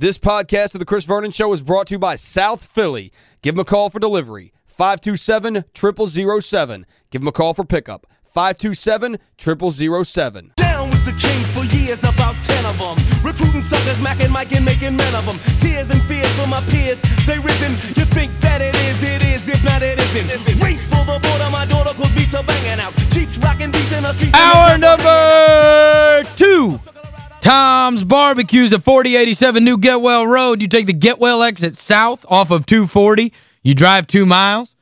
This podcast of The Chris Vernon Show is brought to you by South Philly. Give them a call for delivery. 527-0007. Give them a call for pickup. 527-0007. Down with the king for years, about ten of them. Recruiting suckers, macking, Mike, and making men of them. Tears and fears for my peers, they risen. You think that it is, it is, if not, it isn't. Race for the border, my daughter, cause beats are banging out. Cheeks rocking beats in the streets. Hour number two. Tom's Barbecues at 4087 New Getwell Road. You take the Getwell exit south off of 240. You drive two miles,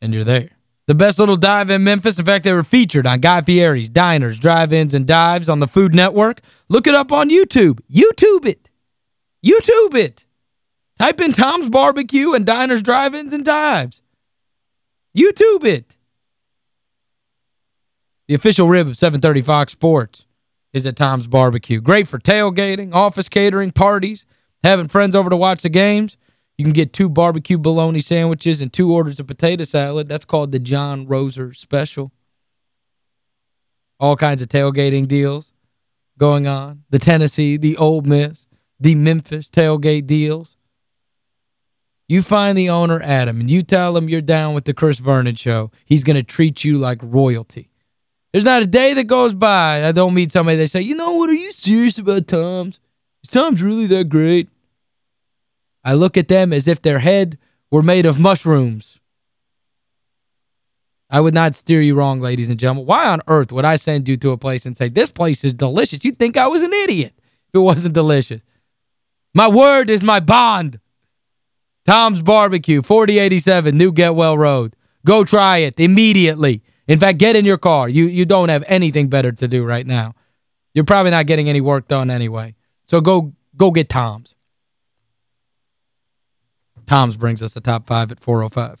and you're there. The best little dive in Memphis. In fact, they were featured on Guy Fieri's Diners, Drive-Ins, and Dives on the Food Network. Look it up on YouTube. YouTube it. YouTube it. Type in Tom's Barbecue and Diners, Drive-Ins, and Dives. YouTube it. The official rib of 730 Fox Sports is at Tom's Barbecue. Great for tailgating, office catering, parties, having friends over to watch the games. You can get two barbecue bologna sandwiches and two orders of potato salad. That's called the John Roser Special. All kinds of tailgating deals going on. The Tennessee, the Ole Miss, the Memphis tailgate deals. You find the owner, Adam, and you tell him you're down with the Chris Vernon Show. He's going to treat you like royalty. There's not a day that goes by I don't meet somebody that say, you know what, are you serious about Tom's? Is Tom's really that great? I look at them as if their head were made of mushrooms. I would not steer you wrong, ladies and gentlemen. Why on earth would I send you to a place and say, this place is delicious? You'd think I was an idiot if it wasn't delicious. My word is my bond. Tom's Barbecue, 4087 New Getwell Road. Go try it immediately. In fact, get in your car. You you don't have anything better to do right now. You're probably not getting any work done anyway. So go go get Tom's. Tom's brings us the top five at 405.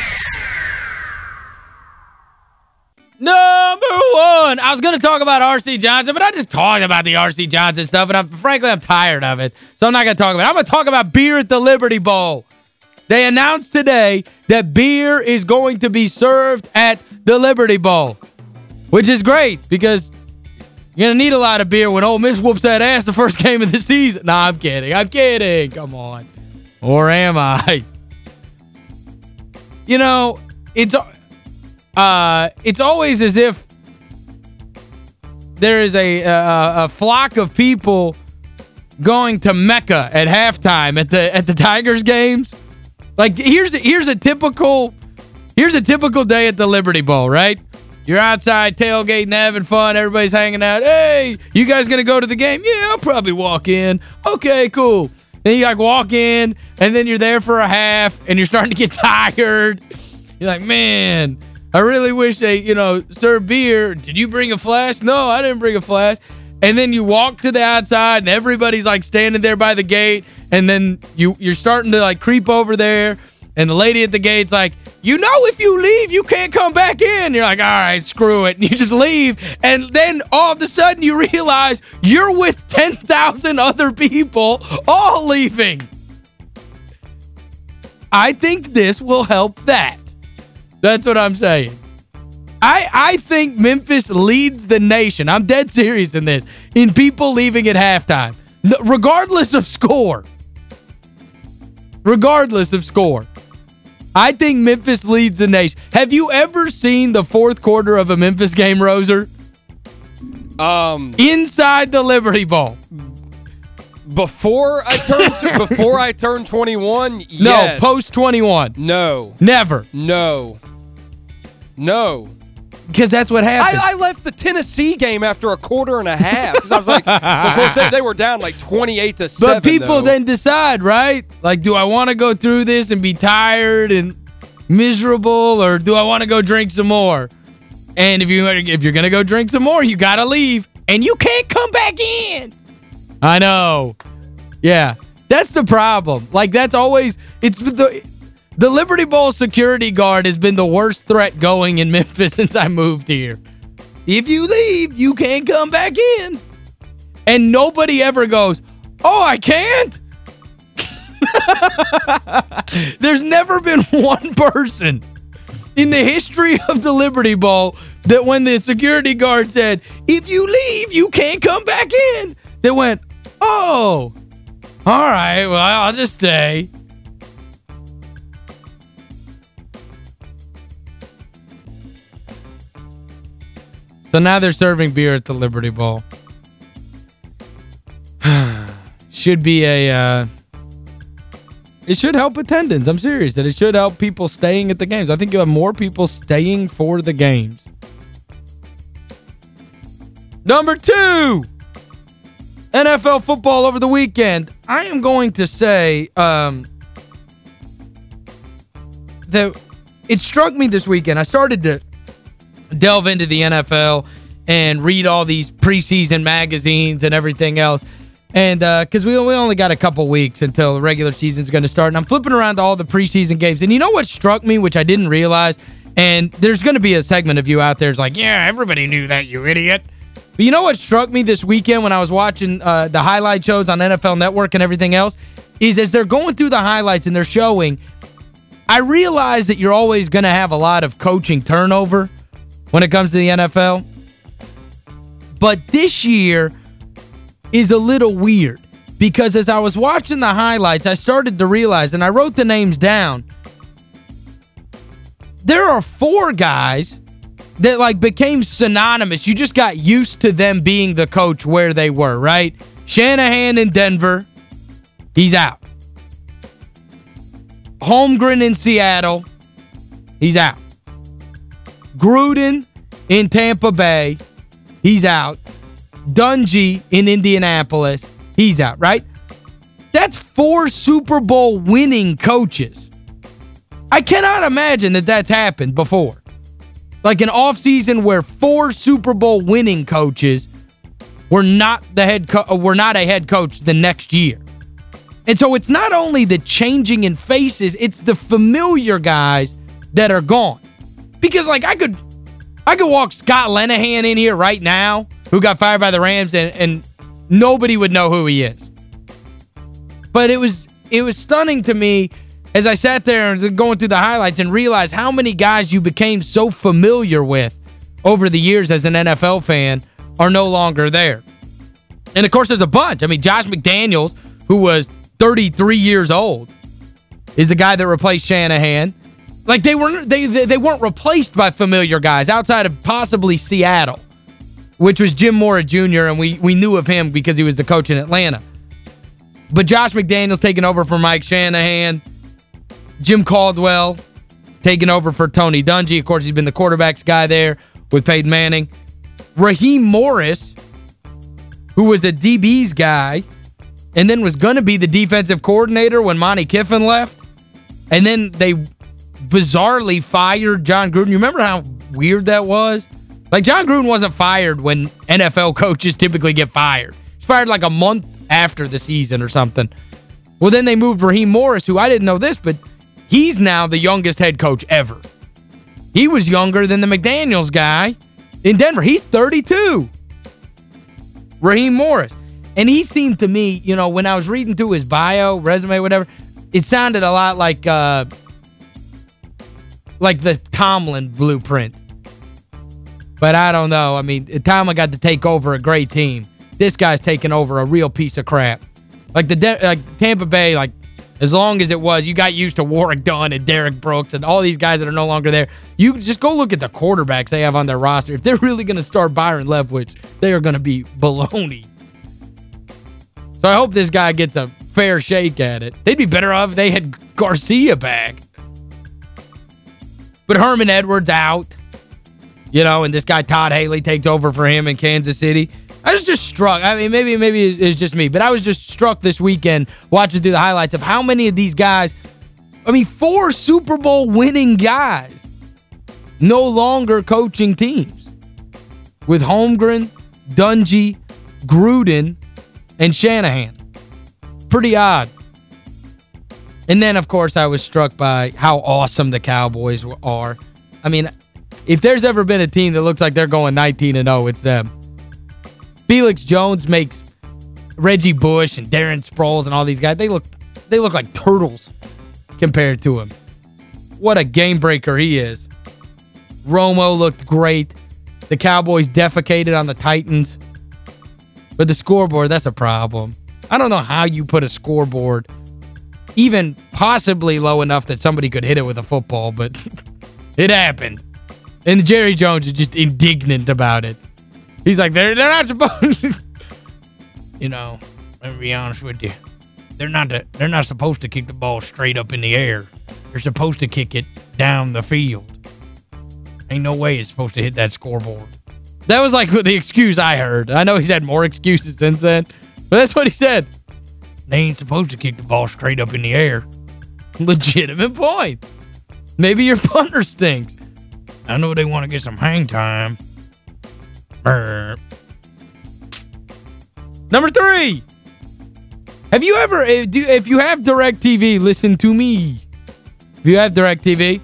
Number one. I was going to talk about R.C. Johnson, but I just talked about the R.C. Johnson stuff, and I'm, frankly, I'm tired of it. So I'm not going to talk about it. I'm going to talk about beer at the Liberty Bowl. They announced today that beer is going to be served at the Liberty Bowl, which is great because you're going to need a lot of beer when Ole Miss whoops that ass the first game of the season. No, I'm kidding. I'm kidding. Come on. Or am I? You know, it's uh, it's always as if there is a, a, a flock of people going to Mecca at halftime at the at the Tigers games. Like here's a, here's a typical here's a typical day at the Liberty Bowl, right? You're outside tailgating, having fun, everybody's hanging out. Hey, you guys going to go to the game? Yeah, I'll probably walk in. Okay, cool. Then you like walk in and then you're there for a half and you're starting to get tired. You're like, "Man, I really wish they, you know, serve beer. Did you bring a flash? No, I didn't bring a flash. And then you walk to the outside and everybody's like standing there by the gate and then you you're starting to like creep over there and the lady at the gate's like, "You know if you leave, you can't come back in." You're like, "All right, screw it." And you just leave and then all of a sudden you realize you're with 10,000 other people all leaving. I think this will help that. That's what I'm saying. I I think Memphis leads the nation. I'm dead serious in this. In people leaving at halftime. Regardless of score. Regardless of score. I think Memphis leads the nation. Have you ever seen the fourth quarter of a Memphis game, Roser? Um, Inside the Liberty Bowl. Before I turned before I turned 21, yes. No, post 21. No. Never. No. No. Because that's what happened. I, I left the Tennessee game after a quarter and a half. Because I was like, of course, they, they, were down like 28 to 7, But people though. then decide, right? Like, do I want to go through this and be tired and miserable, or do I want to go drink some more? And if, you, if you're going to go drink some more, you got to leave. And you can't come back in. I know. Yeah. That's the problem. Like, that's always, it's the, The Liberty Bowl security guard has been the worst threat going in Memphis since I moved here. If you leave, you can't come back in. And nobody ever goes, oh, I can't? There's never been one person in the history of the Liberty Bowl that when the security guard said, if you leave, you can't come back in, that went, oh, all right, well, I'll just stay. So now they're serving beer at the Liberty Bowl. should be a... Uh, it should help attendance. I'm serious. That it should help people staying at the games. I think you have more people staying for the games. Number two, NFL football over the weekend. I am going to say um, that it struck me this weekend. I started to delve into the NFL and read all these preseason magazines and everything else. And because uh, we, we only got a couple weeks until the regular season's going to start. And I'm flipping around to all the preseason games. And you know what struck me, which I didn't realize? And there's going to be a segment of you out there that's like, yeah, everybody knew that, you idiot. But you know what struck me this weekend when I was watching uh, the highlight shows on NFL Network and everything else? Is as they're going through the highlights and they're showing, I realize that you're always going to have a lot of coaching turnover when it comes to the NFL. But this year is a little weird because as I was watching the highlights, I started to realize, and I wrote the names down, there are four guys that, like, became synonymous. You just got used to them being the coach where they were, right? Shanahan in Denver, he's out. Holmgren in Seattle, he's out. Gruden in Tampa Bay, he's out. Dungy in Indianapolis, he's out, right? That's four Super Bowl winning coaches. I cannot imagine that that's happened before. Like an offseason where four Super Bowl winning coaches were not the head uh, were not a head coach the next year. And so it's not only the changing in faces, it's the familiar guys that are gone. Because like I could I could walk Scott Linehan in here right now who got fired by the Rams, and, and nobody would know who he is. But it was it was stunning to me as I sat there and going through the highlights and realized how many guys you became so familiar with over the years as an NFL fan are no longer there. And, of course, there's a bunch. I mean, Josh McDaniels, who was 33 years old, is the guy that replaced Shanahan. Like, they, were, they, they weren't replaced by familiar guys outside of possibly Seattle which was Jim Mora Jr., and we, we knew of him because he was the coach in Atlanta. But Josh McDaniels taking over for Mike Shanahan. Jim Caldwell taking over for Tony Dungy. Of course, he's been the quarterbacks guy there with Peyton Manning. Raheem Morris, who was a DB's guy, and then was going to be the defensive coordinator when Monte Kiffin left. And then they bizarrely fired Jon Gruden. You remember how weird that was? Like, Jon Gruden wasn't fired when NFL coaches typically get fired. He's fired like a month after the season or something. Well, then they moved Raheem Morris, who I didn't know this, but he's now the youngest head coach ever. He was younger than the McDaniels guy in Denver. He's 32. Raheem Morris. And he seemed to me, you know, when I was reading through his bio, resume, whatever, it sounded a lot like uh, like the Tomlin blueprint. But I don't know. I mean, Tomlin got to take over a great team. This guy's taking over a real piece of crap. Like the like Tampa Bay, like as long as it was, you got used to Warrick Dunn and Derrick Brooks and all these guys that are no longer there. You just go look at the quarterbacks they have on their roster. If they're really going to start Byron Leftwich, they are going to be baloney. So I hope this guy gets a fair shake at it. They'd be better off if they had Garcia back. But Herman Edwards out. You know, and this guy Todd Haley takes over for him in Kansas City. I was just struck. I mean, maybe maybe it's just me, but I was just struck this weekend watching through the highlights of how many of these guys, I mean, four Super Bowl winning guys no longer coaching teams. With Holmgren, Dungy, Gruden, and Shanahan. Pretty odd. And then, of course, I was struck by how awesome the Cowboys are. I mean, if there's ever been a team that looks like they're going 19-0, it's them. Felix Jones makes Reggie Bush and Darren Sproles and all these guys, they look they look like turtles compared to him. What a game breaker he is. Romo looked great. The Cowboys defecated on the Titans. But the scoreboard, that's a problem. I don't know how you put a scoreboard even possibly low enough that somebody could hit it with a football, but it happened. And Jerry Jones is just indignant about it. He's like, they're, they're not supposed to. You know, let me be honest with you. They're not the, they're not supposed to kick the ball straight up in the air. They're supposed to kick it down the field. Ain't no way it's supposed to hit that scoreboard. That was like the excuse I heard. I know he's had more excuses since then, but that's what he said. They ain't supposed to kick the ball straight up in the air. Legitimate point. Maybe your punter stinks. I know they want to get some hang time. Number three. Have you ever, eh, if you have DirecTV, listen to me. If you have DirecTV,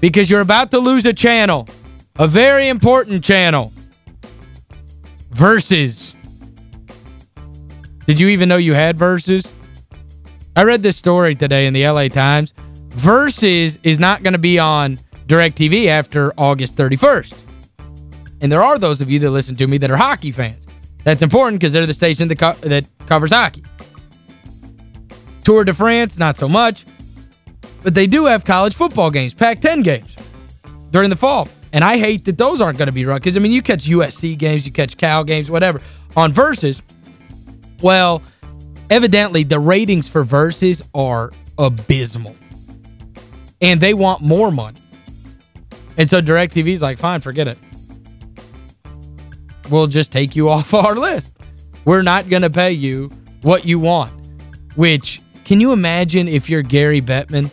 because you're about to lose a channel, a very important channel. Versus. Did you even know you had Versus? I read this story today in the L.A. Times. Versus is not going to be on DirecTV after August 31st. And there are those of you that listen to me that are hockey fans. That's important because they're the station that, co that covers hockey. Tour de France, not so much. But they do have college football games, Pac-10 games, during the fall. And I hate that those aren't going to be run. Because, I mean, you catch USC games, you catch Cal games, whatever. On Versus, well, evidently the ratings for Versus are abysmal. And they want more money. And so DirecTV's like, fine, forget it. We'll just take you off our list. We're not going to pay you what you want. Which, can you imagine if you're Gary Bettman?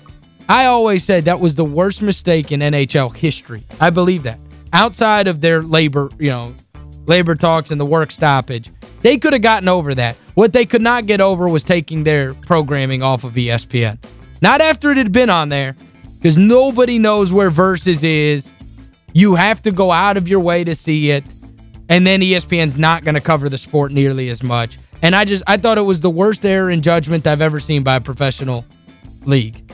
I always said that was the worst mistake in NHL history. I believe that. Outside of their labor, you know, labor talks and the work stoppage, they could have gotten over that. What they could not get over was taking their programming off of ESPN. Not after it had been on there, because nobody knows where Versus is. You have to go out of your way to see it. And then ESPN's not going to cover the sport nearly as much. And I just I thought it was the worst error in judgment I've ever seen by a professional league.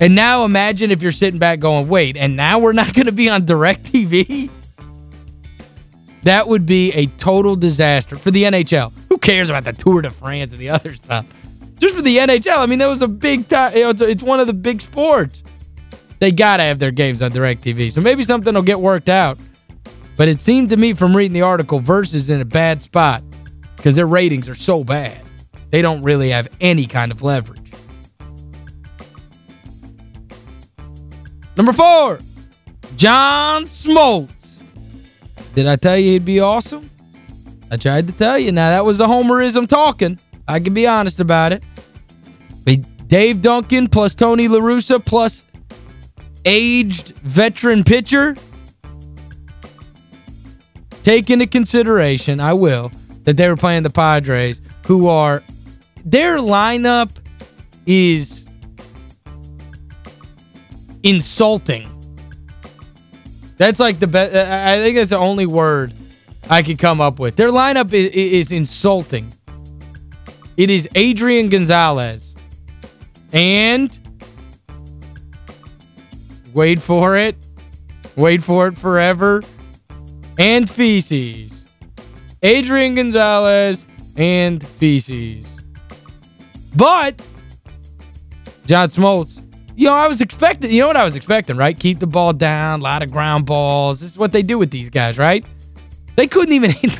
And now imagine if you're sitting back going, wait, and now we're not going to be on DirecTV? That would be a total disaster for the NHL. Who cares about the Tour de France and the other stuff? Just for the NHL, I mean, that was a big time. It's one of the big sports. They got to have their games on DirecTV. So maybe something will get worked out. But it seemed to me from reading the article, Versus in a bad spot because their ratings are so bad. They don't really have any kind of leverage. Number four, John Smoltz. Did I tell you he'd be awesome? I tried to tell you. Now, that was the homerism talking. I can be honest about it. But Dave Duncan plus Tony La Russa plus aged veteran pitcher. Take into consideration, I will, that they were playing the Padres, who are, their lineup is insulting. That's like the best, uh, I think that's the only word I could come up with. Their lineup is, is insulting. It is Adrian Gonzalez. And, wait for it, wait for it forever, and Feces. Adrian Gonzalez and Feces. But, John Smoltz, you know, I was expecting, you know what I was expecting, right? Keep the ball down, a lot of ground balls. This is what they do with these guys, right? They couldn't even hit.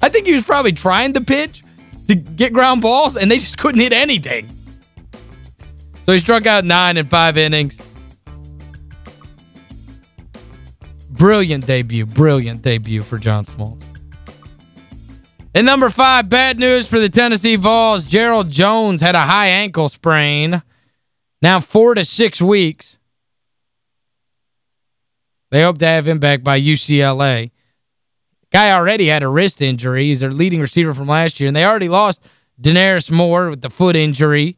I think he was probably trying to pitch to get ground balls, and they just couldn't hit anything. So he struck out nine in five innings. Brilliant debut, brilliant debut for John Smoltz. And number five, bad news for the Tennessee Vols. Gerald Jones had a high ankle sprain. Now four to six weeks. They hope to have him back by UCLA. Guy already had a wrist injury. He's their leading receiver from last year. And they already lost Denarius Moore with the foot injury.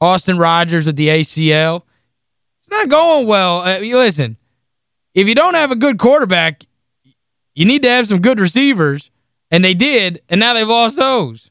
Austin Rogers with the ACL. It's not going well. Uh, listen, if you don't have a good quarterback, you need to have some good receivers, and they did, and now they've lost those.